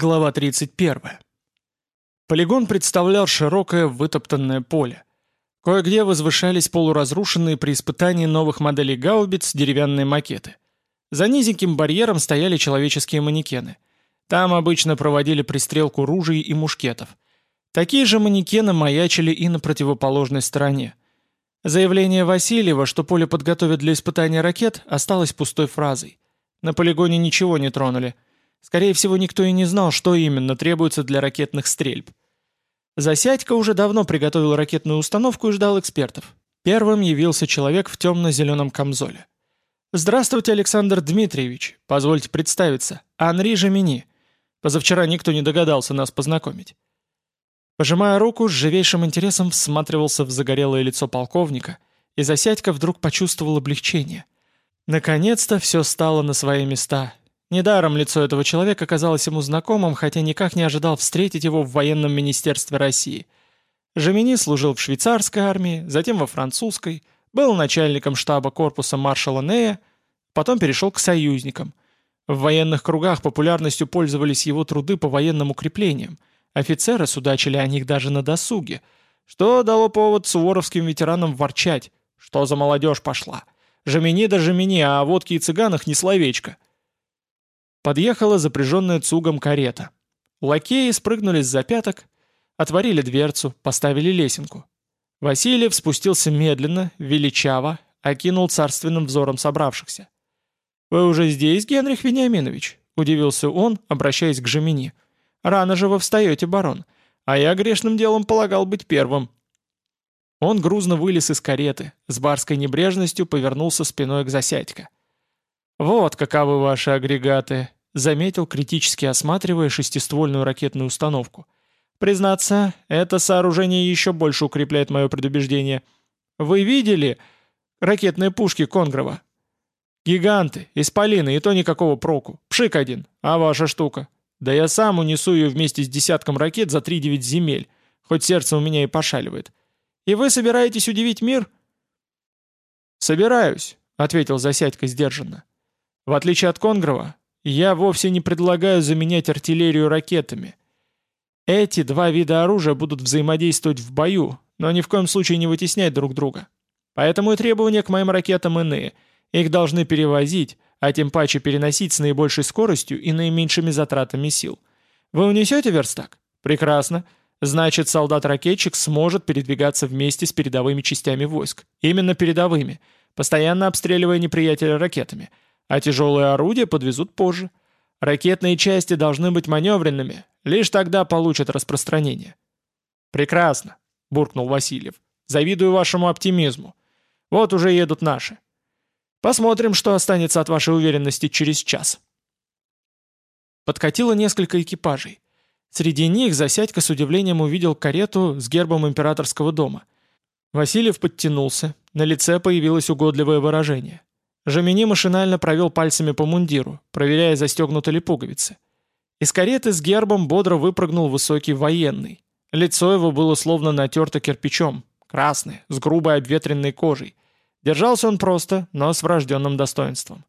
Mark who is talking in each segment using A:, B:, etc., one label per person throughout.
A: Глава 31. Полигон представлял широкое вытоптанное поле. Кое-где возвышались полуразрушенные при испытании новых моделей гаубиц деревянные макеты. За низеньким барьером стояли человеческие манекены. Там обычно проводили пристрелку ружей и мушкетов. Такие же манекены маячили и на противоположной стороне. Заявление Васильева, что поле подготовят для испытания ракет, осталось пустой фразой. На полигоне ничего не тронули – Скорее всего, никто и не знал, что именно требуется для ракетных стрельб. Засядька уже давно приготовил ракетную установку и ждал экспертов. Первым явился человек в темно-зеленом камзоле. «Здравствуйте, Александр Дмитриевич. Позвольте представиться. Анри Жемини. Позавчера никто не догадался нас познакомить». Пожимая руку, с живейшим интересом всматривался в загорелое лицо полковника, и Засядька вдруг почувствовал облегчение. Наконец-то все стало на свои места, Недаром лицо этого человека казалось ему знакомым, хотя никак не ожидал встретить его в военном министерстве России. Жемини служил в швейцарской армии, затем во французской, был начальником штаба корпуса маршала Нея, потом перешел к союзникам. В военных кругах популярностью пользовались его труды по военным укреплениям. Офицеры судачили о них даже на досуге, что дало повод суворовским ветеранам ворчать. Что за молодежь пошла? Жемини да Жемини, а о водке и цыганах не словечко. Подъехала запряженная цугом карета. Лакеи спрыгнули с запяток, отворили дверцу, поставили лесенку. Васильев спустился медленно, величаво, окинул царственным взором собравшихся. «Вы уже здесь, Генрих Вениаминович?» — удивился он, обращаясь к Жемини. «Рано же вы встаете, барон, а я грешным делом полагал быть первым». Он грузно вылез из кареты, с барской небрежностью повернулся спиной к Засядько. «Вот каковы ваши агрегаты заметил, критически осматривая шестиствольную ракетную установку. «Признаться, это сооружение еще больше укрепляет мое предубеждение. Вы видели ракетные пушки Конгрова? Гиганты, исполины, и то никакого проку. Пшик один, а ваша штука? Да я сам унесу ее вместе с десятком ракет за три-девять земель, хоть сердце у меня и пошаливает. И вы собираетесь удивить мир?» «Собираюсь», — ответил Засядько сдержанно. «В отличие от Конгрова, я вовсе не предлагаю заменять артиллерию ракетами. Эти два вида оружия будут взаимодействовать в бою, но ни в коем случае не вытеснять друг друга. Поэтому и требования к моим ракетам иные. Их должны перевозить, а тем паче переносить с наибольшей скоростью и наименьшими затратами сил. Вы унесете верстак? Прекрасно. Значит, солдат-ракетчик сможет передвигаться вместе с передовыми частями войск. Именно передовыми, постоянно обстреливая неприятеля ракетами – а тяжелые орудия подвезут позже. Ракетные части должны быть маневренными, лишь тогда получат распространение. «Прекрасно», — буркнул Васильев. «Завидую вашему оптимизму. Вот уже едут наши. Посмотрим, что останется от вашей уверенности через час». Подкатило несколько экипажей. Среди них Засядько с удивлением увидел карету с гербом императорского дома. Васильев подтянулся, на лице появилось угодливое выражение. Жамини машинально провел пальцами по мундиру, проверяя, застегнуты ли пуговицы. Из кареты с гербом бодро выпрыгнул высокий военный. Лицо его было словно натерто кирпичом, красное, с грубой обветренной кожей. Держался он просто, но с врожденным достоинством.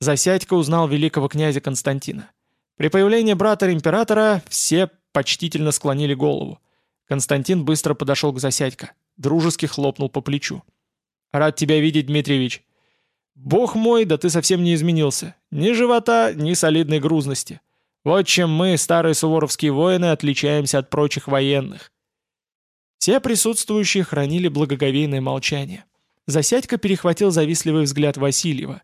A: Засядько узнал великого князя Константина. При появлении брата императора все почтительно склонили голову. Константин быстро подошел к Засядько, дружески хлопнул по плечу. «Рад тебя видеть, Дмитриевич. Бог мой, да ты совсем не изменился. Ни живота, ни солидной грузности. Вот чем мы, старые суворовские воины, отличаемся от прочих военных. Все присутствующие хранили благоговейное молчание. Засядько перехватил завистливый взгляд Васильева.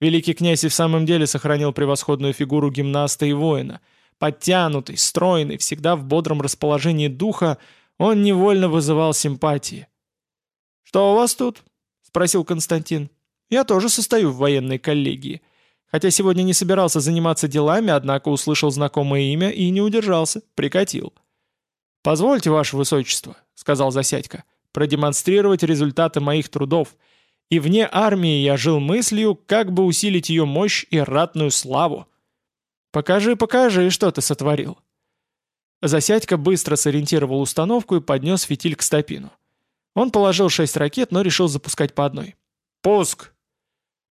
A: Великий князь и в самом деле сохранил превосходную фигуру гимнаста и воина. Подтянутый, стройный, всегда в бодром расположении духа, он невольно вызывал симпатии. «Что у вас тут?» — спросил Константин. Я тоже состою в военной коллегии. Хотя сегодня не собирался заниматься делами, однако услышал знакомое имя и не удержался, прикатил. «Позвольте, ваше высочество», — сказал Засядько, — «продемонстрировать результаты моих трудов. И вне армии я жил мыслью, как бы усилить ее мощь и ратную славу». «Покажи, покажи, что ты сотворил». Засядько быстро сориентировал установку и поднес фитиль к стопину. Он положил шесть ракет, но решил запускать по одной. «Пуск!»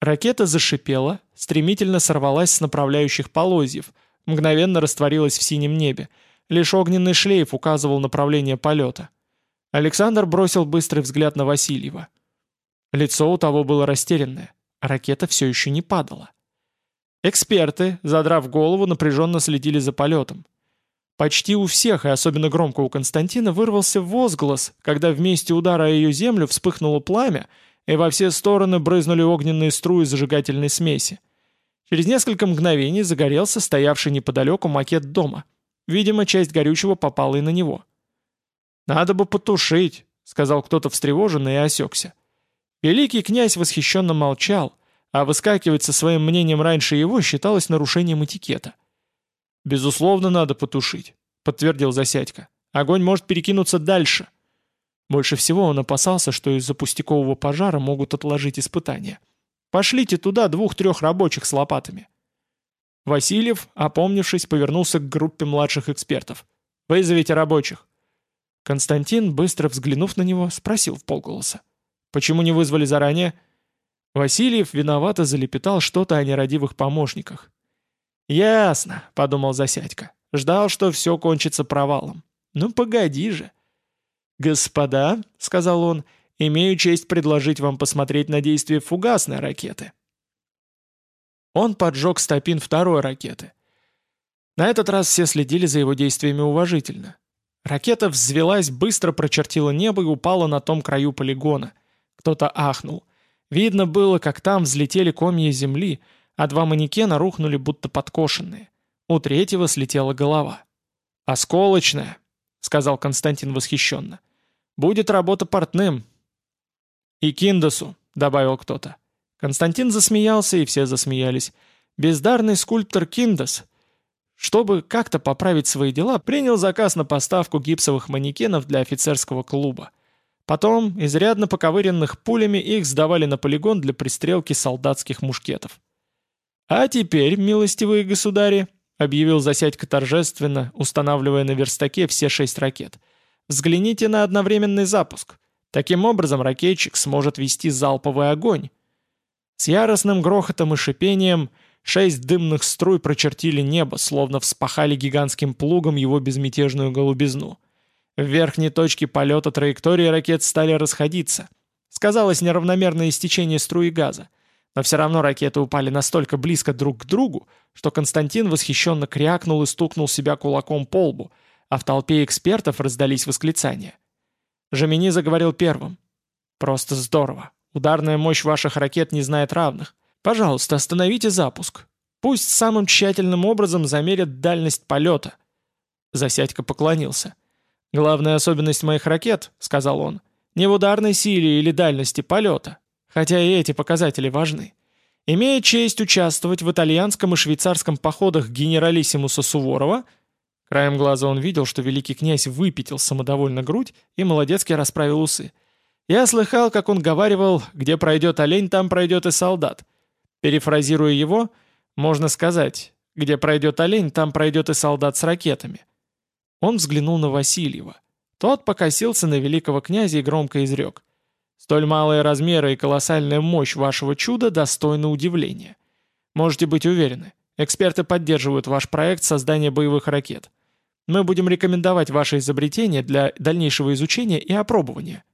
A: Ракета зашипела, стремительно сорвалась с направляющих полозьев, мгновенно растворилась в синем небе. Лишь огненный шлейф указывал направление полета. Александр бросил быстрый взгляд на Васильева. Лицо у того было растерянное, ракета все еще не падала. Эксперты, задрав голову, напряженно следили за полетом. Почти у всех, и особенно громко у Константина, вырвался возглас, когда вместе удара о ее землю вспыхнуло пламя, и во все стороны брызнули огненные струи зажигательной смеси. Через несколько мгновений загорелся стоявший неподалеку макет дома. Видимо, часть горючего попала и на него. «Надо бы потушить», — сказал кто-то встревоженный и осекся. Великий князь восхищенно молчал, а выскакивать со своим мнением раньше его считалось нарушением этикета. «Безусловно, надо потушить», — подтвердил Засядько. «Огонь может перекинуться дальше». Больше всего он опасался, что из-за пустякового пожара могут отложить испытания. «Пошлите туда двух-трех рабочих с лопатами». Васильев, опомнившись, повернулся к группе младших экспертов. «Вызовите рабочих». Константин, быстро взглянув на него, спросил в полголоса. «Почему не вызвали заранее?» Васильев виновато залепетал что-то о нерадивых помощниках. «Ясно», — подумал Засядько. Ждал, что все кончится провалом. «Ну погоди же». «Господа», — сказал он, — «имею честь предложить вам посмотреть на действие фугасной ракеты». Он поджег стопин второй ракеты. На этот раз все следили за его действиями уважительно. Ракета взвелась, быстро прочертила небо и упала на том краю полигона. Кто-то ахнул. Видно было, как там взлетели комья земли, а два манекена рухнули будто подкошенные. У третьего слетела голова. «Осколочная», — сказал Константин восхищенно. «Будет работа портным». «И Киндосу», — добавил кто-то. Константин засмеялся, и все засмеялись. Бездарный скульптор Киндос, чтобы как-то поправить свои дела, принял заказ на поставку гипсовых манекенов для офицерского клуба. Потом, изрядно поковыренных пулями, их сдавали на полигон для пристрелки солдатских мушкетов. «А теперь, милостивые государи», — объявил Засядько торжественно, устанавливая на верстаке все шесть ракет, «взгляните на одновременный запуск. Таким образом ракетчик сможет вести залповый огонь». С яростным грохотом и шипением шесть дымных струй прочертили небо, словно вспахали гигантским плугом его безмятежную голубизну. В верхней точке полета траектории ракет стали расходиться. Сказалось неравномерное истечение струи газа. Но все равно ракеты упали настолько близко друг к другу, что Константин восхищенно крякнул и стукнул себя кулаком по лбу, а в толпе экспертов раздались восклицания. Жемини заговорил первым. «Просто здорово. Ударная мощь ваших ракет не знает равных. Пожалуйста, остановите запуск. Пусть самым тщательным образом замерят дальность полета». Засядько поклонился. «Главная особенность моих ракет», — сказал он, — «не в ударной силе или дальности полета, хотя и эти показатели важны. Имея честь участвовать в итальянском и швейцарском походах генералиссимуса Суворова, краем глаза он видел, что великий князь выпятил самодовольно грудь и молодецки расправил усы. Я слыхал, как он говаривал, где пройдет олень, там пройдет и солдат. Перефразируя его, можно сказать, где пройдет олень, там пройдет и солдат с ракетами. Он взглянул на Васильева. Тот покосился на великого князя и громко изрек. «Столь малые размеры и колоссальная мощь вашего чуда достойны удивления. Можете быть уверены, эксперты поддерживают ваш проект создания боевых ракет. Мы будем рекомендовать ваше изобретение для дальнейшего изучения и опробования».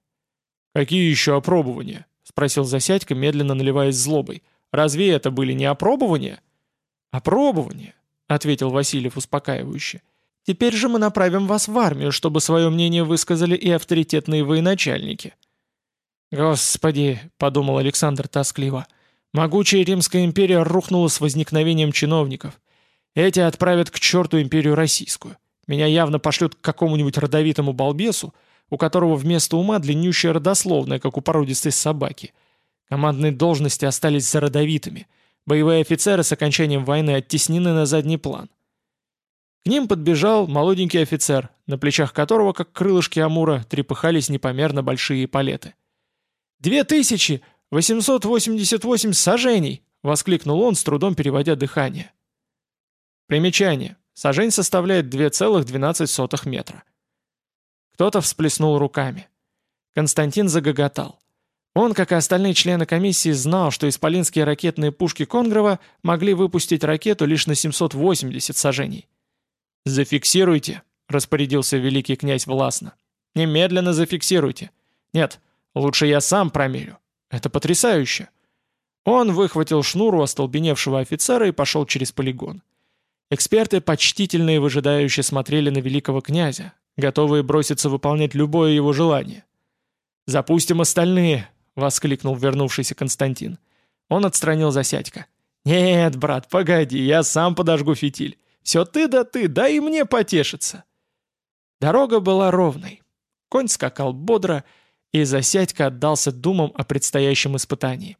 A: «Какие еще опробования?» — спросил Засядько, медленно наливаясь злобой. «Разве это были не опробования?» «Опробования», — ответил Васильев успокаивающе. Теперь же мы направим вас в армию, чтобы свое мнение высказали и авторитетные военачальники». «Господи», — подумал Александр тоскливо, — «могучая Римская империя рухнула с возникновением чиновников. Эти отправят к черту империю российскую. Меня явно пошлют к какому-нибудь родовитому балбесу, у которого вместо ума длиннющая родословная, как у породистой собаки. Командные должности остались за родовитыми. Боевые офицеры с окончанием войны оттеснены на задний план. К ним подбежал молоденький офицер, на плечах которого, как крылышки Амура, трепыхались непомерно большие палеты. «Две тысячи! восемьсот восемьдесят восемь сажений!» — воскликнул он, с трудом переводя дыхание. Примечание. Сажень составляет 2,12 метра. Кто-то всплеснул руками. Константин загоготал. Он, как и остальные члены комиссии, знал, что исполинские ракетные пушки Конгрова могли выпустить ракету лишь на 780 сажений. «Зафиксируйте», — распорядился великий князь властно. «Немедленно зафиксируйте. Нет, лучше я сам промерю. Это потрясающе». Он выхватил шнур у остолбеневшего офицера и пошел через полигон. Эксперты почтительно и выжидающе смотрели на великого князя, готовые броситься выполнять любое его желание. «Запустим остальные», — воскликнул вернувшийся Константин. Он отстранил Засядька. «Нет, брат, погоди, я сам подожгу фитиль. Все ты да ты, дай и мне потешиться». Дорога была ровной. Конь скакал бодро, и Засядька отдался думам о предстоящем испытании.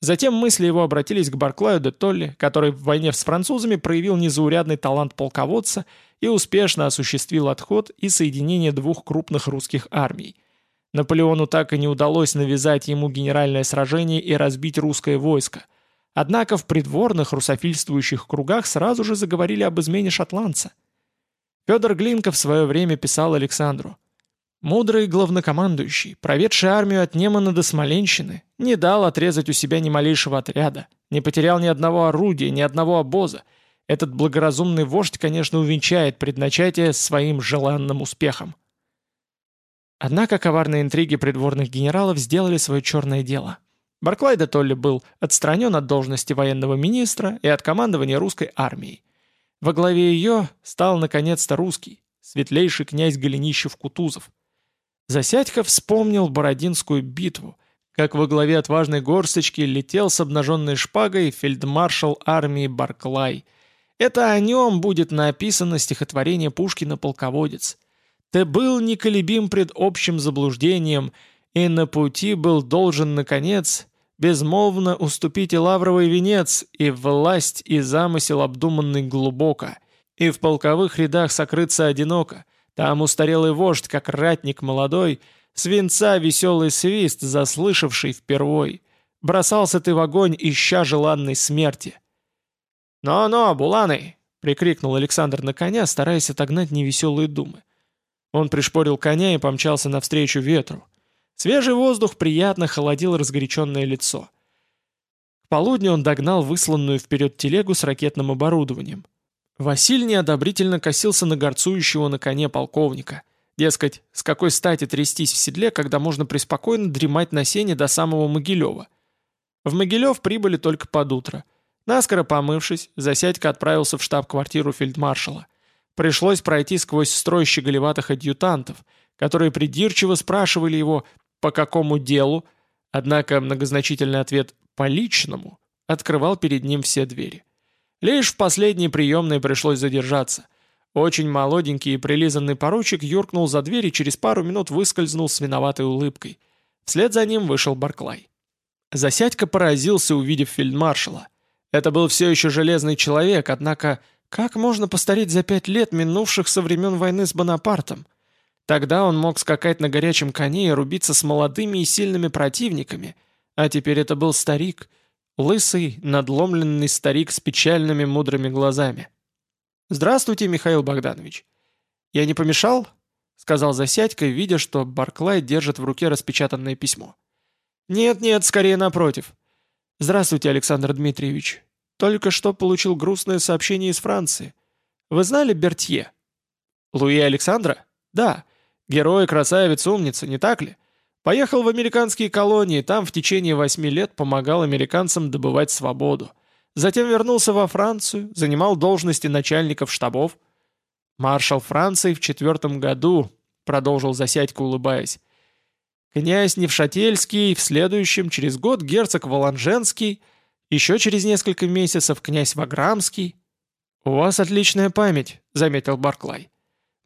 A: Затем мысли его обратились к Барклаю де Толли, который в войне с французами проявил незаурядный талант полководца и успешно осуществил отход и соединение двух крупных русских армий – Наполеону так и не удалось навязать ему генеральное сражение и разбить русское войско. Однако в придворных русофильствующих кругах сразу же заговорили об измене шотландца. Федор Глинка в свое время писал Александру. «Мудрый главнокомандующий, проведший армию от Немана до Смоленщины, не дал отрезать у себя ни малейшего отряда, не потерял ни одного орудия, ни одного обоза. Этот благоразумный вождь, конечно, увенчает предначатие своим желанным успехом». Однако коварные интриги придворных генералов сделали свое черное дело. Барклай де Толли был отстранен от должности военного министра и от командования русской армией. Во главе ее стал наконец-то русский, светлейший князь Голенищев-Кутузов. Засядько вспомнил Бородинскую битву, как во главе отважной горсточки летел с обнаженной шпагой фельдмаршал армии Барклай. Это о нем будет написано стихотворение Пушкина «Полководец». Ты был неколебим пред общим заблуждением, и на пути был должен, наконец, безмолвно уступить и лавровый венец, и власть, и замысел обдуманный глубоко, и в полковых рядах сокрыться одиноко. Там устарелый вождь, как ратник молодой, свинца веселый свист, заслышавший впервой. Бросался ты в огонь, ища желанной смерти. «Но-но, буланы!» — прикрикнул Александр на коня, стараясь отогнать невеселые думы. Он пришпорил коня и помчался навстречу ветру. Свежий воздух приятно холодил разгоряченное лицо. К полудню он догнал высланную вперед телегу с ракетным оборудованием. Василь неодобрительно косился на горцующего на коне полковника. Дескать, с какой стати трястись в седле, когда можно преспокойно дремать на сене до самого Могилева. В Могилев прибыли только под утро. Наскоро помывшись, Засядько отправился в штаб-квартиру фельдмаршала – Пришлось пройти сквозь строй щеголеватых адъютантов, которые придирчиво спрашивали его «по какому делу?», однако многозначительный ответ «по личному» открывал перед ним все двери. Лишь в последней приемной пришлось задержаться. Очень молоденький и прилизанный поручик юркнул за дверь и через пару минут выскользнул с виноватой улыбкой. Вслед за ним вышел Барклай. Засядько поразился, увидев фельдмаршала. Это был все еще железный человек, однако как можно постареть за пять лет, минувших со времен войны с Бонапартом? Тогда он мог скакать на горячем коне и рубиться с молодыми и сильными противниками, а теперь это был старик, лысый, надломленный старик с печальными мудрыми глазами. «Здравствуйте, Михаил Богданович. Я не помешал?» — сказал Засядько, видя, что Барклай держит в руке распечатанное письмо. «Нет-нет, скорее напротив. Здравствуйте, Александр Дмитриевич. Только что получил грустное сообщение из Франции. Вы знали Бертье? Луи Александра? Да. Герой, красавец, умница, не так ли? Поехал в американские колонии, там в течение восьми лет помогал американцам добывать свободу. Затем вернулся во Францию, занимал должности начальников штабов. Маршал Франции в четвертом году, продолжил Засядько, улыбаясь. Князь Невшательский, в следующем, через год герцог Воланженский — еще через несколько месяцев князь Ваграмский. «У вас отличная память», — заметил Барклай.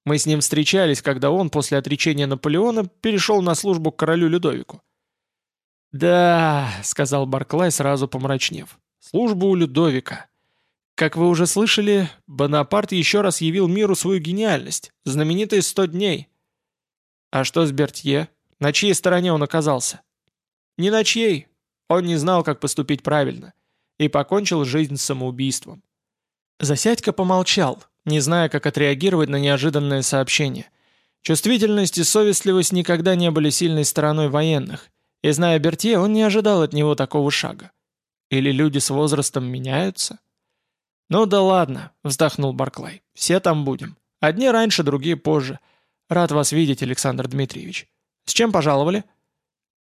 A: «Мы с ним встречались, когда он после отречения Наполеона перешел на службу к королю Людовику». «Да», — сказал Барклай, сразу помрачнев, — «службу у Людовика». Как вы уже слышали, Бонапарт еще раз явил миру свою гениальность, знаменитые сто дней. А что с Бертье? На чьей стороне он оказался? Не на чьей, он не знал, как поступить правильно, и покончил жизнь самоубийством. Засядько помолчал, не зная, как отреагировать на неожиданное сообщение. Чувствительность и совестливость никогда не были сильной стороной военных, И зная Бертье, он не ожидал от него такого шага. Или люди с возрастом меняются? «Ну да ладно», — вздохнул Барклай. «Все там будем. Одни раньше, другие позже. Рад вас видеть, Александр Дмитриевич. С чем пожаловали?»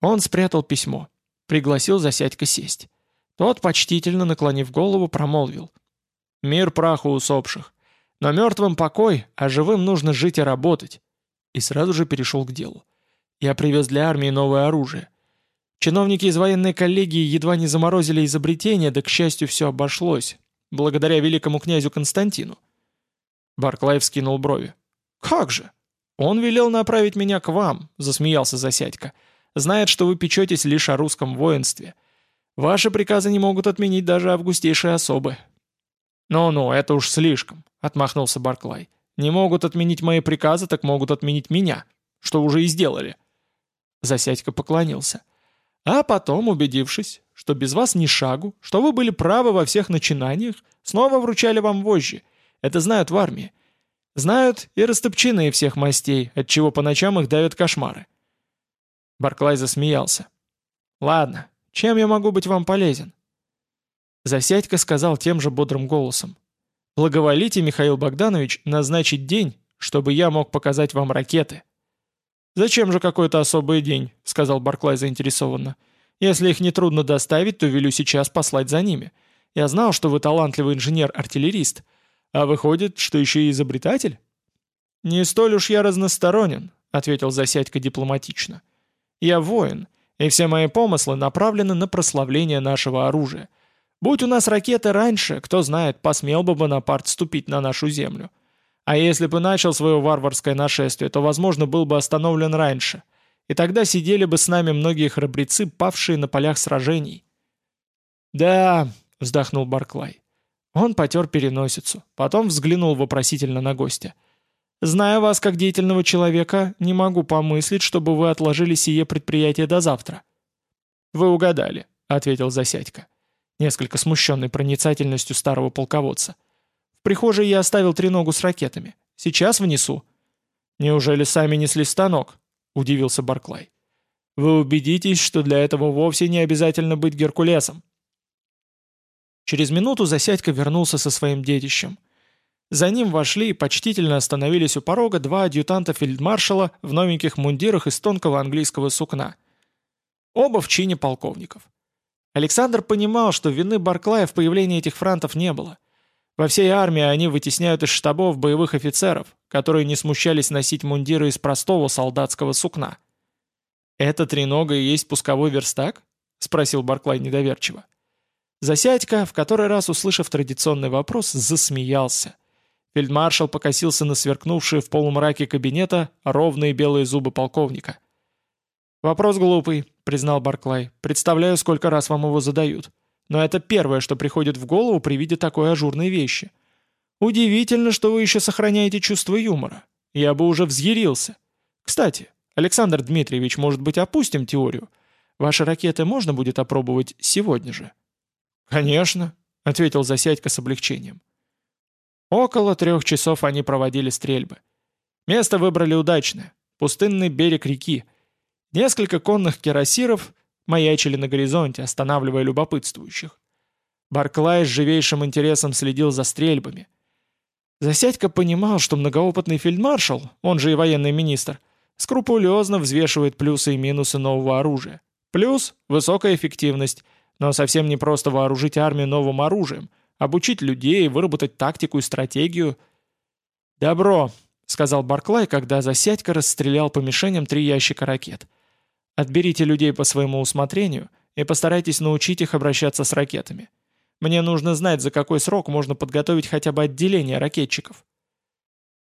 A: Он спрятал письмо. Пригласил Засядька сесть. Тот, почтительно наклонив голову, промолвил. «Мир праху усопших. Но мертвым покой, а живым нужно жить и работать». И сразу же перешел к делу. «Я привез для армии новое оружие. Чиновники из военной коллегии едва не заморозили изобретение, да, к счастью, все обошлось, благодаря великому князю Константину. Барклай вскинул брови. «Как же? Он велел направить меня к вам», — засмеялся Засядько. «Знает, что вы печетесь лишь о русском воинстве. Ваши приказы не могут отменить даже августейшие особы». «Ну-ну, это уж слишком», — отмахнулся Барклай. «Не могут отменить мои приказы, так могут отменить меня, что уже и сделали». Засядько поклонился. А потом, убедившись, что без вас ни шагу, что вы были правы во всех начинаниях, снова вручали вам вожжи. Это знают в армии. Знают и растопченные всех мастей, отчего по ночам их давят кошмары. Барклай засмеялся. «Ладно, чем я могу быть вам полезен?» Засядько сказал тем же бодрым голосом. «Благоволите, Михаил Богданович, назначить день, чтобы я мог показать вам ракеты». «Зачем же какой-то особый день?» — сказал Барклай заинтересованно. «Если их нетрудно доставить, то велю сейчас послать за ними. Я знал, что вы талантливый инженер-артиллерист. А выходит, что еще и изобретатель?» «Не столь уж я разносторонен», — ответил Засядько дипломатично. «Я воин, и все мои помыслы направлены на прославление нашего оружия. Будь у нас ракеты раньше, кто знает, посмел бы Бонапарт ступить на нашу землю. А если бы начал свое варварское нашествие, то, возможно, был бы остановлен раньше. И тогда сидели бы с нами многие храбрецы, павшие на полях сражений. «Да», — вздохнул Барклай. Он потер переносицу, потом взглянул вопросительно на гостя. «Зная вас как деятельного человека, не могу помыслить, чтобы вы отложили сие предприятие до завтра». «Вы угадали», — ответил Засядько, несколько смущенный проницательностью старого полководца. В прихожей я оставил треногу с ракетами. Сейчас внесу». «Неужели сами несли станок?» — удивился Барклай. «Вы убедитесь, что для этого вовсе не обязательно быть Геркулесом». Через минуту Засядько вернулся со своим детищем. За ним вошли и почтительно остановились у порога два адъютанта фельдмаршала в новеньких мундирах из тонкого английского сукна. Оба в чине полковников. Александр понимал, что вины Барклая в появлении этих франтов не было — во всей армии они вытесняют из штабов боевых офицеров, которые не смущались носить мундиры из простого солдатского сукна. «Это тренога и есть пусковой верстак?» — спросил Барклай недоверчиво. Засядька, в который раз услышав традиционный вопрос, засмеялся. Фельдмаршал покосился на сверкнувшие в полумраке кабинета ровные белые зубы полковника. «Вопрос глупый», — признал Барклай. «Представляю, сколько раз вам его задают. Но это первое, что приходит в голову при виде такой ажурной вещи. Удивительно, что вы еще сохраняете чувство юмора. Я бы уже взъярился. Кстати, Александр Дмитриевич, может быть, опустим теорию? Ваши ракеты можно будет опробовать сегодня же? Конечно, ответил Засядько с облегчением. Около трех часов они проводили стрельбы. Место выбрали удачное. Пустынный берег реки. Несколько конных кирасиров маячили на горизонте, останавливая любопытствующих. Барклай с живейшим интересом следил за стрельбами. Засядько понимал, что многоопытный фельдмаршал, он же и военный министр, скрупулезно взвешивает плюсы и минусы нового оружия. Плюс – высокая эффективность, но совсем не просто вооружить армию новым оружием, обучить людей, выработать тактику и стратегию. «Добро», — сказал Барклай, когда Засядько расстрелял по мишеням три ящика ракет – Отберите людей по своему усмотрению и постарайтесь научить их обращаться с ракетами. Мне нужно знать, за какой срок можно подготовить хотя бы отделение ракетчиков.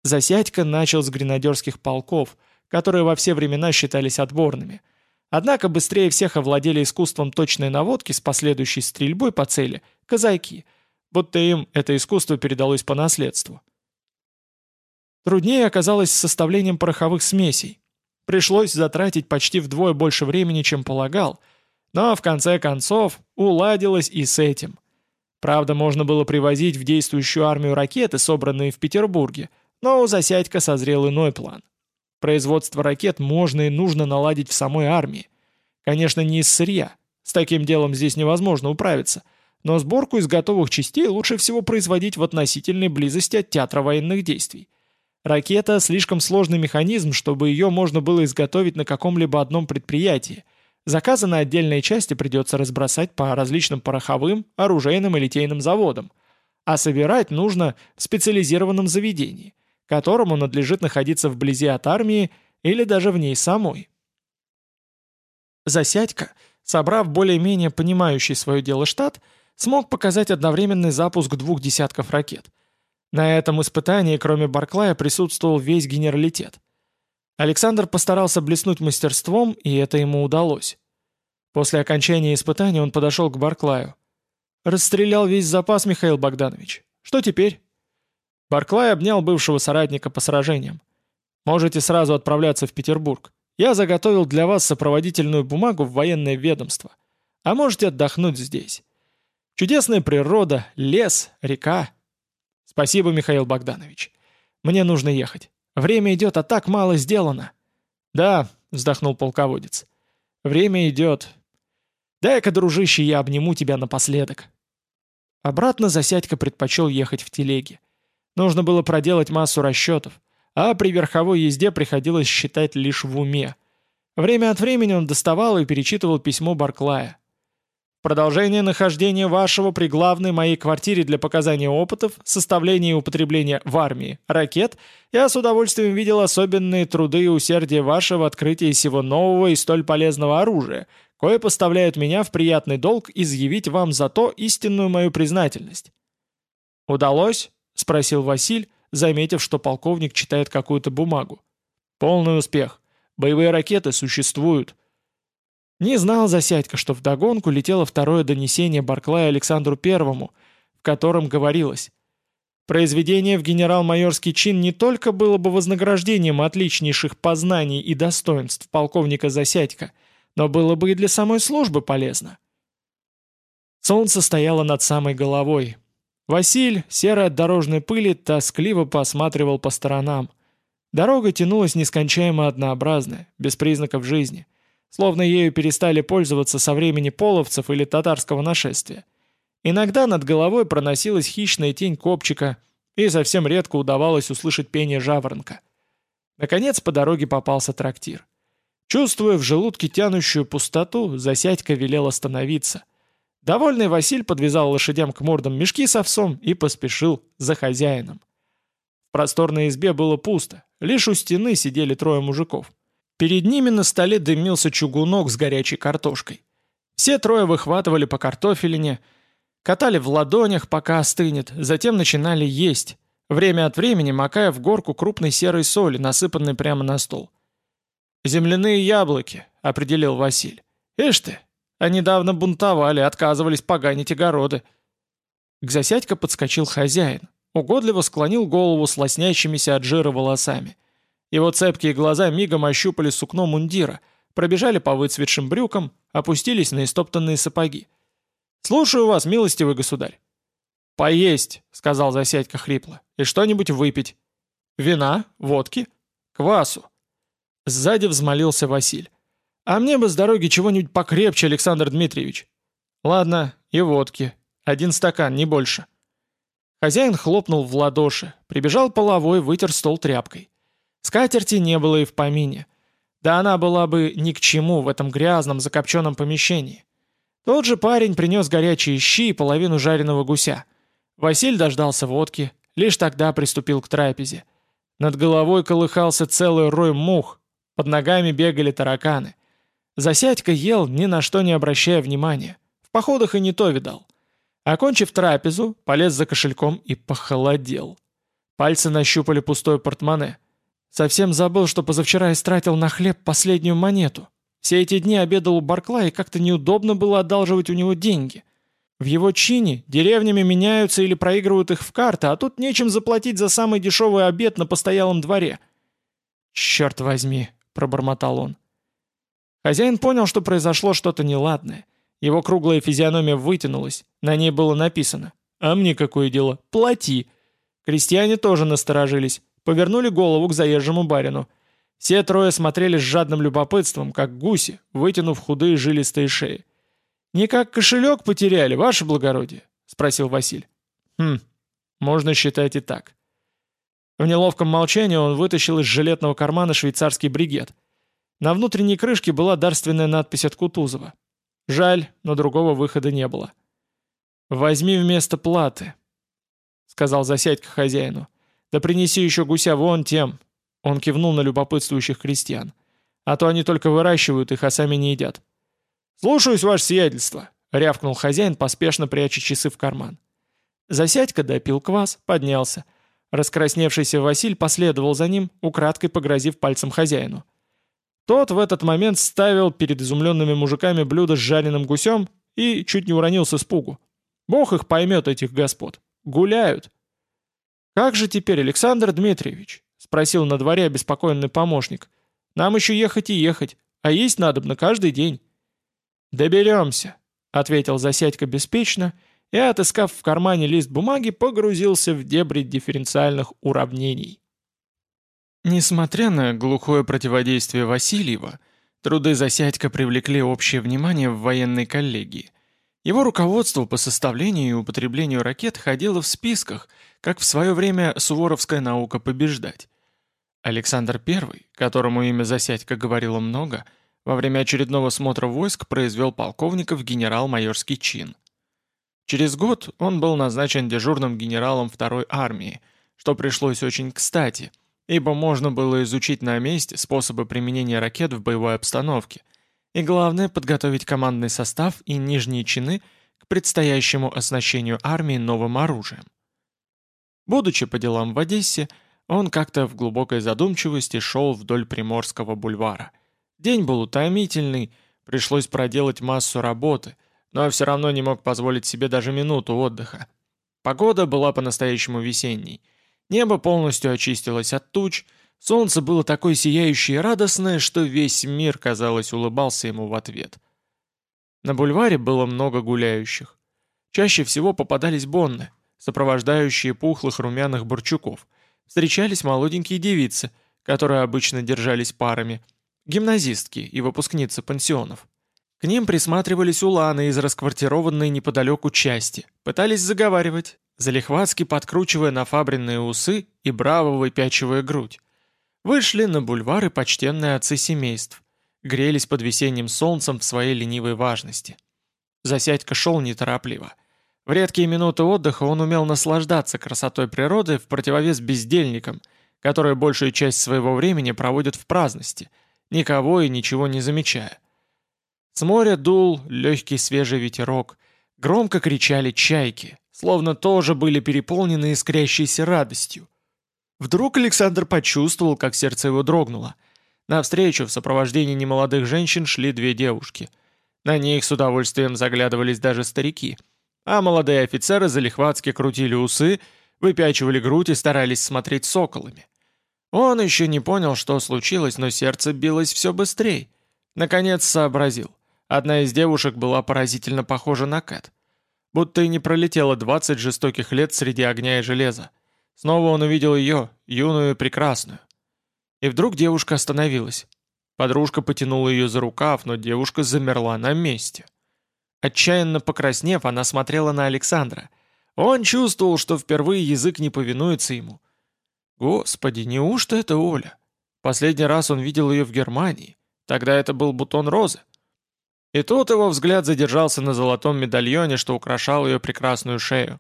A: Засядька начал с гренадерских полков, которые во все времена считались отборными. Однако быстрее всех овладели искусством точной наводки с последующей стрельбой по цели – казаки, будто им это искусство передалось по наследству. Труднее оказалось с составлением пороховых смесей. Пришлось затратить почти вдвое больше времени, чем полагал, но в конце концов уладилось и с этим. Правда, можно было привозить в действующую армию ракеты, собранные в Петербурге, но у Засядька созрел иной план. Производство ракет можно и нужно наладить в самой армии. Конечно, не из сырья. С таким делом здесь невозможно управиться. Но сборку из готовых частей лучше всего производить в относительной близости от театра военных действий. Ракета – слишком сложный механизм, чтобы ее можно было изготовить на каком-либо одном предприятии. Заказы на отдельные части придется разбросать по различным пороховым, оружейным и литейным заводам. А собирать нужно в специализированном заведении, которому надлежит находиться вблизи от армии или даже в ней самой. Засядька, собрав более-менее понимающий свое дело штат, смог показать одновременный запуск двух десятков ракет. На этом испытании, кроме Барклая, присутствовал весь генералитет. Александр постарался блеснуть мастерством, и это ему удалось. После окончания испытания он подошел к Барклаю. «Расстрелял весь запас, Михаил Богданович. Что теперь?» Барклай обнял бывшего соратника по сражениям. «Можете сразу отправляться в Петербург. Я заготовил для вас сопроводительную бумагу в военное ведомство. А можете отдохнуть здесь. Чудесная природа, лес, река. Спасибо, Михаил Богданович. Мне нужно ехать. Время идет, а так мало сделано. Да, вздохнул полководец. Время идет. Дай-ка, дружище, я обниму тебя напоследок. Обратно Засядько предпочел ехать в телеге. Нужно было проделать массу расчетов а при верховой езде приходилось считать лишь в уме. Время от времени он доставал и перечитывал письмо Барклая. Продолжение нахождения вашего при главной моей квартире для показания опытов, составления и употребления в армии ракет, я с удовольствием видел особенные труды и усердия вашего в открытии всего нового и столь полезного оружия, кое поставляют меня в приятный долг изъявить вам за то истинную мою признательность. «Удалось?» — спросил Василь, заметив, что полковник читает какую-то бумагу. «Полный успех. Боевые ракеты существуют». Не знал Засядько, что вдогонку летело второе донесение Барклая Александру Первому, в котором говорилось «Произведение в генерал-майорский чин не только было бы вознаграждением отличнейших познаний и достоинств полковника Засядько, но было бы и для самой службы полезно». Солнце стояло над самой головой, Василь, серый от дорожной пыли, тоскливо посматривал по сторонам. Дорога тянулась нескончаемо однообразная, без признаков жизни. Словно ею перестали пользоваться со времени половцев или татарского нашествия. Иногда над головой проносилась хищная тень копчика, и совсем редко удавалось услышать пение жаворонка. Наконец по дороге попался трактир. Чувствуя в желудке тянущую пустоту, Засядька велел остановиться — Довольный Василь подвязал лошадям к мордам мешки с овсом и поспешил за хозяином. В просторной избе было пусто, лишь у стены сидели трое мужиков. Перед ними на столе дымился чугунок с горячей картошкой. Все трое выхватывали по картофелине, катали в ладонях, пока остынет, затем начинали есть, время от времени макая в горку крупной серой соли, насыпанной прямо на стол. «Земляные яблоки», — определил Василь. «Ишь ты, а недавно бунтовали, отказывались поганить огороды. К засядька подскочил хозяин, угодливо склонил голову с лоснящимися от жира волосами. Его цепкие глаза мигом ощупали сукно мундира, пробежали по выцветшим брюкам, опустились на истоптанные сапоги. «Слушаю вас, милостивый государь». «Поесть», — сказал Засядька хрипло, — «и что-нибудь выпить». «Вина? Водки? Квасу?» Сзади взмолился Василь. «А мне бы с дороги чего-нибудь покрепче, Александр Дмитриевич». «Ладно, и водки. Один стакан, не больше». Хозяин хлопнул в ладоши, прибежал половой, вытер стол тряпкой. Скатерти не было и в помине. Да она была бы ни к чему в этом грязном закопченном помещении. Тот же парень принес горячие щи и половину жареного гуся. Василь дождался водки, лишь тогда приступил к трапезе. Над головой колыхался целый рой мух, под ногами бегали тараканы. Засядька ел, ни на что не обращая внимания. В походах и не то видал. Окончив трапезу, полез за кошельком и похолодел. Пальцы нащупали пустое портмоне. Совсем забыл, что позавчера истратил на хлеб последнюю монету. Все эти дни обедал у Баркла, и как-то неудобно было одалживать у него деньги. В его чине деревнями меняются или проигрывают их в карты, а тут нечем заплатить за самый дешевый обед на постоялом дворе. «Черт возьми», — пробормотал он. Хозяин понял, что произошло что-то неладное. Его круглая физиономия вытянулась, на ней было написано «А мне какое дело? Плати!» Крестьяне тоже насторожились, повернули голову к заезжему барину. Все трое смотрели с жадным любопытством, как гуси, вытянув худые жилистые шеи. «Не как кошелек потеряли, ваше благородие?» — спросил Василь. «Хм, можно считать и так». В неловком молчании он вытащил из жилетного кармана швейцарский бригет. На внутренней крышке была дарственная надпись от Кутузова. Жаль, но другого выхода не было. «Возьми вместо платы», — сказал Засядько хозяину. «Да принеси еще гуся вон тем». Он кивнул на любопытствующих крестьян. «А то они только выращивают их, а сами не едят». «Слушаюсь, ваше сиятельство», — рявкнул хозяин, поспешно пряча часы в карман. Засядько допил квас, поднялся. Раскрасневшийся Василь последовал за ним, украдкой погрозив пальцем хозяину. Тот в этот момент ставил перед изумленными мужиками блюдо с жареным гусем и чуть не уронил с испугу. Бог их поймет, этих господ. Гуляют. «Как же теперь, Александр Дмитриевич?» — спросил на дворе обеспокоенный помощник. «Нам еще ехать и ехать, а есть надо на каждый день». «Доберемся», — ответил Засядько беспечно, и, отыскав в кармане лист бумаги, погрузился в дебри дифференциальных уравнений. Несмотря на глухое противодействие Васильева, труды Засядько привлекли общее внимание в военной коллегии. Его руководство по составлению и употреблению ракет ходило в списках, как в свое время суворовская наука побеждать. Александр I, которому имя Засядько говорило много, во время очередного смотра войск произвел полковника в генерал-майорский чин. Через год он был назначен дежурным генералом второй армии, что пришлось очень кстати, ибо можно было изучить на месте способы применения ракет в боевой обстановке – и главное, подготовить командный состав и нижние чины к предстоящему оснащению армии новым оружием. Будучи по делам в Одессе, он как-то в глубокой задумчивости шел вдоль Приморского бульвара. День был утомительный, пришлось проделать массу работы, но все равно не мог позволить себе даже минуту отдыха. Погода была по-настоящему весенней. Небо полностью очистилось от туч, Солнце было такое сияющее и радостное, что весь мир, казалось, улыбался ему в ответ. На бульваре было много гуляющих. Чаще всего попадались бонны, сопровождающие пухлых румяных бурчуков. Встречались молоденькие девицы, которые обычно держались парами, гимназистки и выпускницы пансионов. К ним присматривались уланы из расквартированной неподалеку части, пытались заговаривать, залихватски подкручивая нафабренные усы и браво выпячивая грудь. Вышли на бульвары почтенные отцы семейств, грелись под весенним солнцем в своей ленивой важности. Засядька шел неторопливо. В редкие минуты отдыха он умел наслаждаться красотой природы в противовес бездельникам, которые большую часть своего времени проводят в праздности, никого и ничего не замечая. С моря дул легкий свежий ветерок, громко кричали чайки, словно тоже были переполнены искрящейся радостью. Вдруг Александр почувствовал, как сердце его дрогнуло. Навстречу в сопровождении немолодых женщин шли две девушки. На них с удовольствием заглядывались даже старики. А молодые офицеры залихватски крутили усы, выпячивали грудь и старались смотреть соколами. Он еще не понял, что случилось, но сердце билось все быстрее. Наконец сообразил. Одна из девушек была поразительно похожа на Кэт. Будто и не пролетело 20 жестоких лет среди огня и железа. Снова он увидел ее, юную и прекрасную. И вдруг девушка остановилась. Подружка потянула ее за рукав, но девушка замерла на месте. Отчаянно покраснев, она смотрела на Александра. Он чувствовал, что впервые язык не повинуется ему. Господи, неужто это Оля? Последний раз он видел ее в Германии. Тогда это был бутон розы. И тут его взгляд задержался на золотом медальоне, что украшал ее прекрасную шею.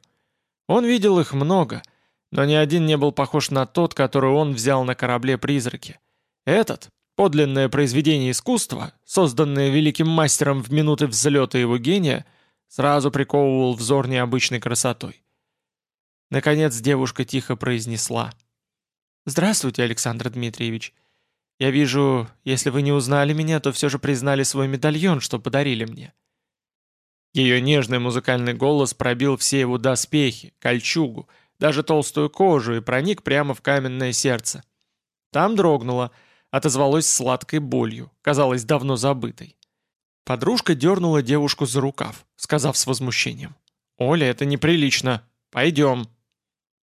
A: Он видел их много — но ни один не был похож на тот, который он взял на корабле-призраке. Этот, подлинное произведение искусства, созданное великим мастером в минуты взлета его гения, сразу приковывал взор необычной красотой. Наконец девушка тихо произнесла. «Здравствуйте, Александр Дмитриевич. Я вижу, если вы не узнали меня, то все же признали свой медальон, что подарили мне». Ее нежный музыкальный голос пробил все его доспехи, кольчугу, даже толстую кожу и проник прямо в каменное сердце. Там дрогнуло, отозвалось сладкой болью, казалось давно забытой. Подружка дернула девушку за рукав, сказав с возмущением. «Оля, это неприлично. Пойдем».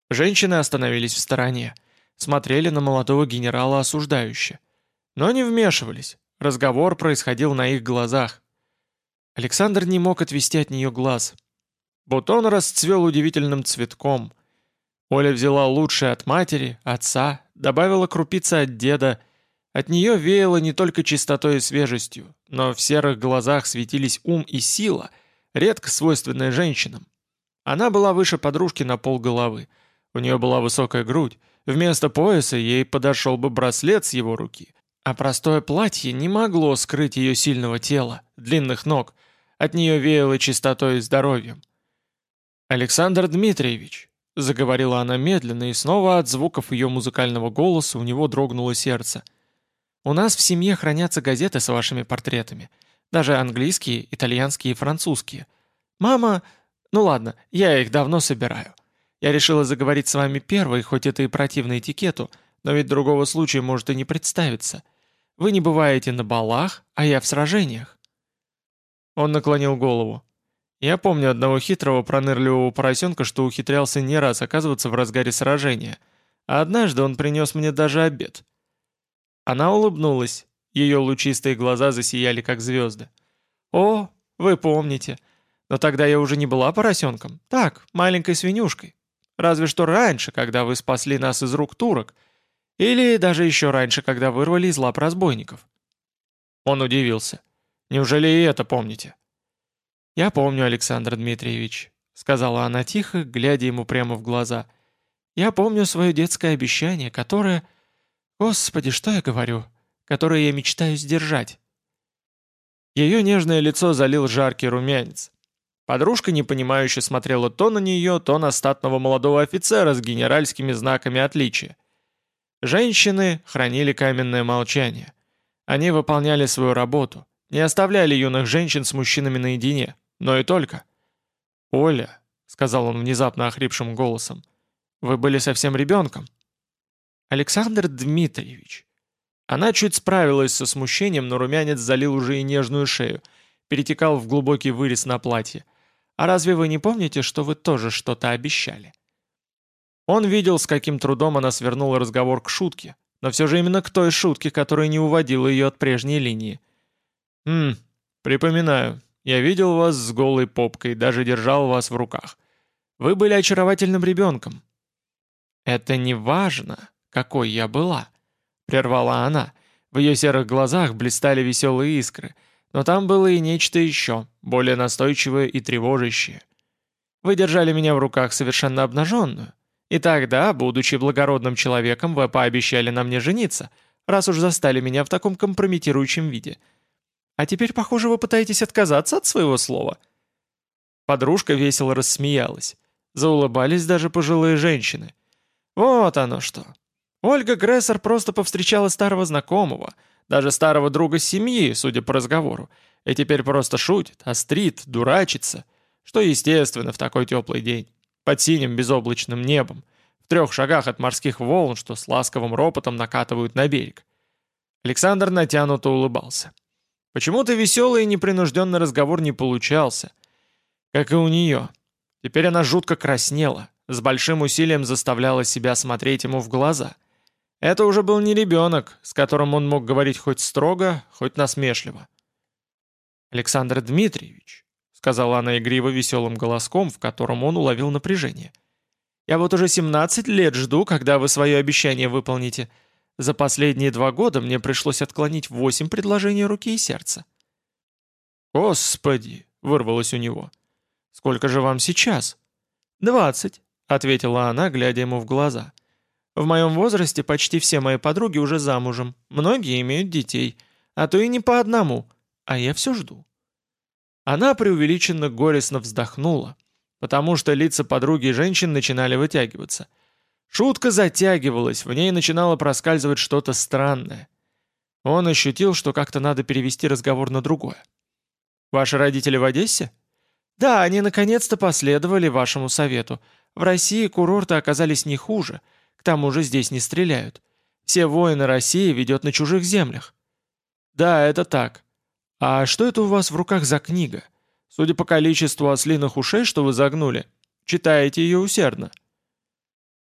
A: Женщины остановились в стороне, смотрели на молодого генерала осуждающе. Но не вмешивались, разговор происходил на их глазах. Александр не мог отвести от нее глаз. Бутон расцвел удивительным цветком. Оля взяла лучшее от матери, отца, добавила крупицы от деда. От нее веяло не только чистотой и свежестью, но в серых глазах светились ум и сила, редко свойственные женщинам. Она была выше подружки на пол головы. У нее была высокая грудь. Вместо пояса ей подошел бы браслет с его руки. А простое платье не могло скрыть ее сильного тела, длинных ног. От нее веяло чистотой и здоровьем. «Александр Дмитриевич», — заговорила она медленно, и снова от звуков ее музыкального голоса у него дрогнуло сердце. «У нас в семье хранятся газеты с вашими портретами. Даже английские, итальянские и французские. Мама... Ну ладно, я их давно собираю. Я решила заговорить с вами первой, хоть это и противно этикету, но ведь другого случая может и не представиться. Вы не бываете на балах, а я в сражениях». Он наклонил голову. Я помню одного хитрого пронырливого поросенка, что ухитрялся не раз оказываться в разгаре сражения, а однажды он принес мне даже обед. Она улыбнулась, ее лучистые глаза засияли, как звезды. «О, вы помните. Но тогда я уже не была поросенком. Так, маленькой свинюшкой. Разве что раньше, когда вы спасли нас из рук турок. Или даже еще раньше, когда вырвали из лап разбойников». Он удивился. «Неужели и это помните?» «Я помню, Александр Дмитриевич», — сказала она тихо, глядя ему прямо в глаза. «Я помню свое детское обещание, которое... Господи, что я говорю? Которое я мечтаю сдержать». Ее нежное лицо залил жаркий румянец. Подружка непонимающе смотрела то на нее, то на статного молодого офицера с генеральскими знаками отличия. Женщины хранили каменное молчание. Они выполняли свою работу, не оставляли юных женщин с мужчинами наедине, но и только. «Оля», — сказал он внезапно охрипшим голосом, — «вы были совсем ребенком». «Александр Дмитриевич». Она чуть справилась со смущением, но румянец залил уже и нежную шею, перетекал в глубокий вырез на платье. «А разве вы не помните, что вы тоже что-то обещали?» Он видел, с каким трудом она свернула разговор к шутке, но все же именно к той шутке, которая не уводила ее от прежней линии. «Хм, припоминаю. Я видел вас с голой попкой, даже держал вас в руках. Вы были очаровательным ребенком». «Это не важно, какой я была», — прервала она. В ее серых глазах блистали веселые искры, но там было и нечто еще, более настойчивое и тревожащее. «Вы держали меня в руках совершенно обнаженную, и тогда, будучи благородным человеком, вы пообещали на мне жениться, раз уж застали меня в таком компрометирующем виде». А теперь, похоже, вы пытаетесь отказаться от своего слова». Подружка весело рассмеялась. Заулыбались даже пожилые женщины. «Вот оно что. Ольга Грессер просто повстречала старого знакомого, даже старого друга семьи, судя по разговору, и теперь просто шутит, острит, дурачится, что естественно в такой теплый день, под синим безоблачным небом, в трех шагах от морских волн, что с ласковым ропотом накатывают на берег. Александр натянуто улыбался. Почему-то веселый и непринужденный разговор не получался. Как и у нее. Теперь она жутко краснела, с большим усилием заставляла себя смотреть ему в глаза. Это уже был не ребенок, с которым он мог говорить хоть строго, хоть насмешливо. «Александр Дмитриевич», — сказала она игриво веселым голоском, в котором он уловил напряжение. «Я вот уже 17 лет жду, когда вы свое обещание выполните. За последние два года мне пришлось отклонить восемь предложений руки и сердца. «Господи!» — вырвалось у него. «Сколько же вам сейчас?» «Двадцать», — ответила она, глядя ему в глаза. «В моем возрасте почти все мои подруги уже замужем, многие имеют детей, а то и не по одному, а я все жду». Она преувеличенно горестно вздохнула, потому что лица подруги и женщин начинали вытягиваться — Шутка затягивалась, в ней начинало проскальзывать что-то странное. Он ощутил, что как-то надо перевести разговор на другое. «Ваши родители в Одессе?» «Да, они наконец-то последовали вашему совету. В России курорты оказались не хуже. К тому же здесь не стреляют. Все воины России ведет на чужих землях». «Да, это так. А что это у вас в руках за книга? Судя по количеству ослиных ушей, что вы загнули, читаете ее усердно».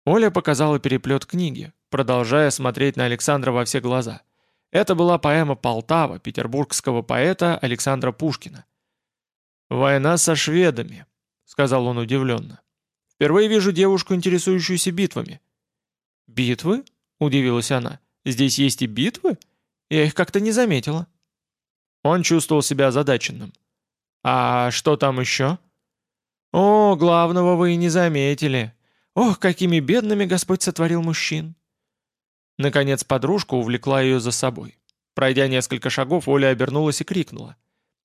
A: Оля показала переплет книги, продолжая смотреть на Александра во все глаза. Это была поэма «Полтава» петербургского поэта Александра Пушкина. «Война со шведами», — сказал он удивленно. «Впервые вижу девушку, интересующуюся битвами». «Битвы?» — удивилась она. «Здесь есть и битвы? Я их как-то не заметила». Он чувствовал себя озадаченным. «А что там еще?» «О, главного вы и не заметили. Ох, какими бедными Господь сотворил мужчин!» Наконец подружка увлекла ее за собой. Пройдя несколько шагов, Оля обернулась и крикнула.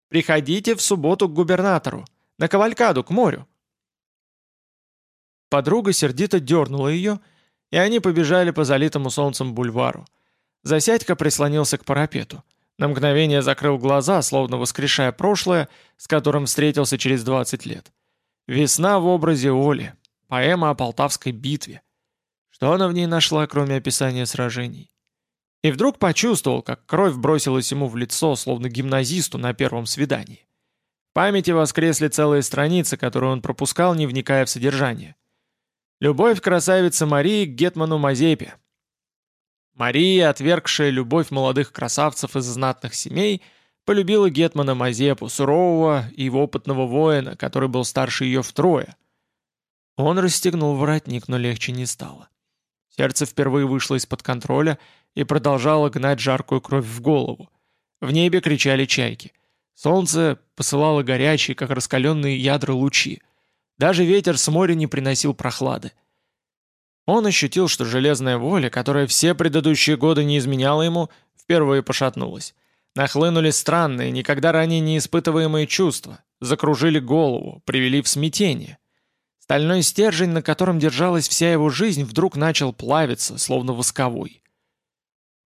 A: «Приходите в субботу к губернатору! На кавалькаду, к морю!» Подруга сердито дернула ее, и они побежали по залитому солнцем бульвару. Засядька прислонился к парапету. На мгновение закрыл глаза, словно воскрешая прошлое, с которым встретился через 20 лет. Весна в образе Оли. Поэма о Полтавской битве. Что она в ней нашла, кроме описания сражений? И вдруг почувствовал, как кровь бросилась ему в лицо, словно гимназисту на первом свидании. В памяти воскресли целые страницы, которые он пропускал, не вникая в содержание. Любовь красавицы Марии к Гетману Мазепе. Мария, отвергшая любовь молодых красавцев из знатных семей, полюбила Гетмана Мазепу, сурового и опытного воина, который был старше ее втрое. Он расстегнул воротник, но легче не стало. Сердце впервые вышло из-под контроля и продолжало гнать жаркую кровь в голову. В небе кричали чайки. Солнце посылало горячие, как раскаленные ядра лучи. Даже ветер с моря не приносил прохлады. Он ощутил, что железная воля, которая все предыдущие годы не изменяла ему, впервые пошатнулась. Нахлынули странные, никогда ранее не испытываемые чувства, закружили голову, привели в смятение. Стальной стержень, на котором держалась вся его жизнь, вдруг начал плавиться, словно восковой.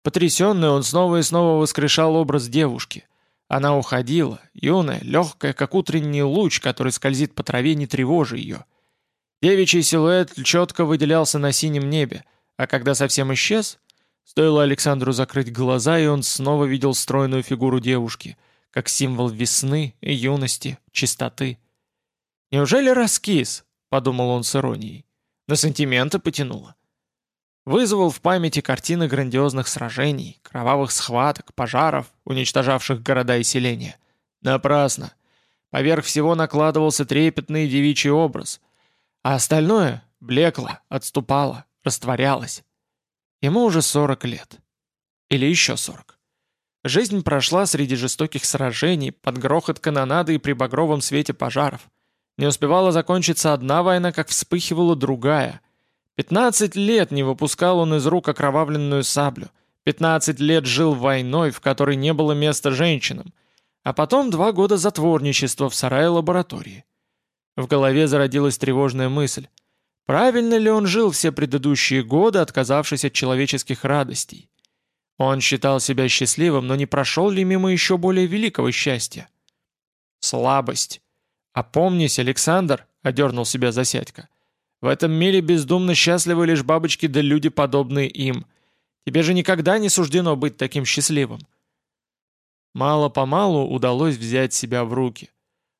A: Потрясенный, он снова и снова воскрешал образ девушки. Она уходила, юная, легкая, как утренний луч, который скользит по траве, не тревожа ее. Девичий силуэт четко выделялся на синем небе, а когда совсем исчез, стоило Александру закрыть глаза, и он снова видел стройную фигуру девушки, как символ весны, юности, чистоты. Неужели раскис, подумал он с иронией. На сантименты потянуло. Вызвал в памяти картины грандиозных сражений, кровавых схваток, пожаров, уничтожавших города и селения. Напрасно. Поверх всего накладывался трепетный девичий образ. А остальное блекло, отступало, растворялось. Ему уже 40 лет. Или еще 40. Жизнь прошла среди жестоких сражений, под грохот канонады и при багровом свете пожаров. Не успевала закончиться одна война, как вспыхивала другая. Пятнадцать лет не выпускал он из рук окровавленную саблю. Пятнадцать лет жил войной, в которой не было места женщинам. А потом два года затворничества в сарае лаборатории. В голове зародилась тревожная мысль. Правильно ли он жил все предыдущие годы, отказавшись от человеческих радостей? Он считал себя счастливым, но не прошел ли мимо еще более великого счастья? Слабость. «Опомнись, Александр!» — одернул себя Засядько. «В этом мире бездумно счастливы лишь бабочки да люди, подобные им. Тебе же никогда не суждено быть таким счастливым». Мало-помалу удалось взять себя в руки.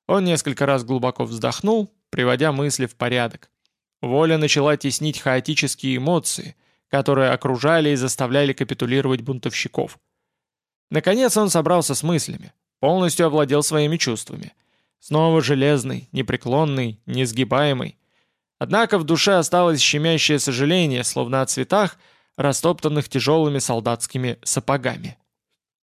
A: Он несколько раз глубоко вздохнул, приводя мысли в порядок. Воля начала теснить хаотические эмоции, которые окружали и заставляли капитулировать бунтовщиков. Наконец он собрался с мыслями, полностью овладел своими чувствами. Снова железный, непреклонный, несгибаемый. Однако в душе осталось щемящее сожаление, словно о цветах, растоптанных тяжелыми солдатскими сапогами.